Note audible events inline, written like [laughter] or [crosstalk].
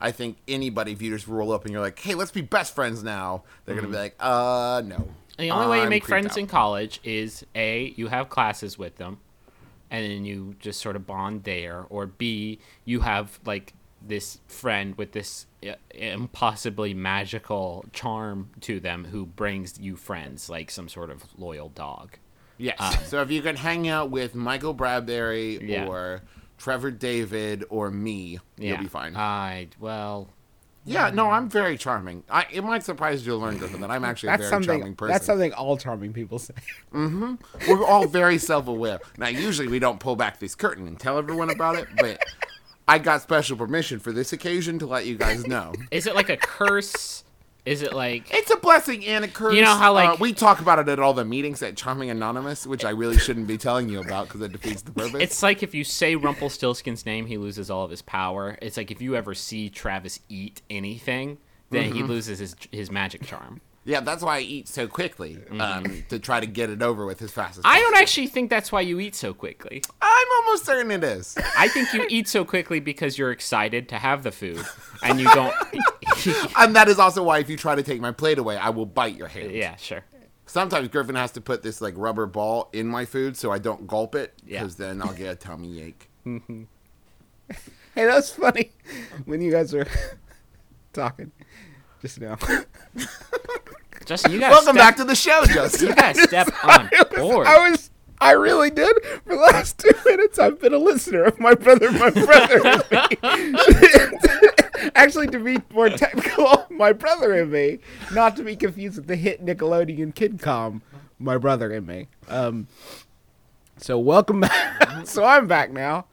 I think anybody, if you just roll up and you're like, "Hey, let's be best friends now," they're gonna be like, "Uh, no." And The only way you make friends out." in college is A, you have classes with them, and then you just sort of bond there, or B, you have like this friend with this uh, impossibly magical charm to them who brings you friends, like some sort of loyal dog. Yes. so if you can hang out with Michael Bradbury Yeah. or Trevor David or me, Yeah, you'll be fine. I well, yeah, no, I'm very charming. I, it might surprise you to learn, Griffin, that I'm actually a very charming person. That's something all charming people say. Mm-hmm. We're all very self-aware. Now, usually we don't pull back this curtain and tell everyone about it, but I got special permission for this occasion to let you guys know. is it like a curse? Is it like It's a blessing and a curse. You know how, like- Uh, we talk about it at all the meetings at Charming Anonymous, which I really shouldn't be telling you about because it defeats the purpose. It's like if you say Rumpelstiltskin's name, he loses all of his power. It's like if you ever see Travis eat anything, then he loses his his magic charm. yeah, that's why I eat so quickly um, to try to get it over with as fast as I possible. don't actually think that's why you eat so quickly. I'm almost certain it is. I think you eat so quickly because you're excited to have the food, and you [laughs] don't. [laughs] and that is also why if you try to take my plate away, I will bite your hand. yeah, sure. Sometimes Griffin has to put this like rubber ball in my food so I don't gulp it Yeah. because then I'll get a tummy ache. [laughs] Mm-hmm. Hey, that's funny when you guys were [laughs] talking just now. Justin, you guys. Welcome step, back to the show, Justin. You guys step on board. I was. I really did. For the last two minutes, I've been a listener of my brother, my brother, and me. Actually, to be more [laughs] technical, my brother and me, not to be confused with the hit Nickelodeon kidcom, my brother and me. Um, so welcome back. [laughs] so I'm back now.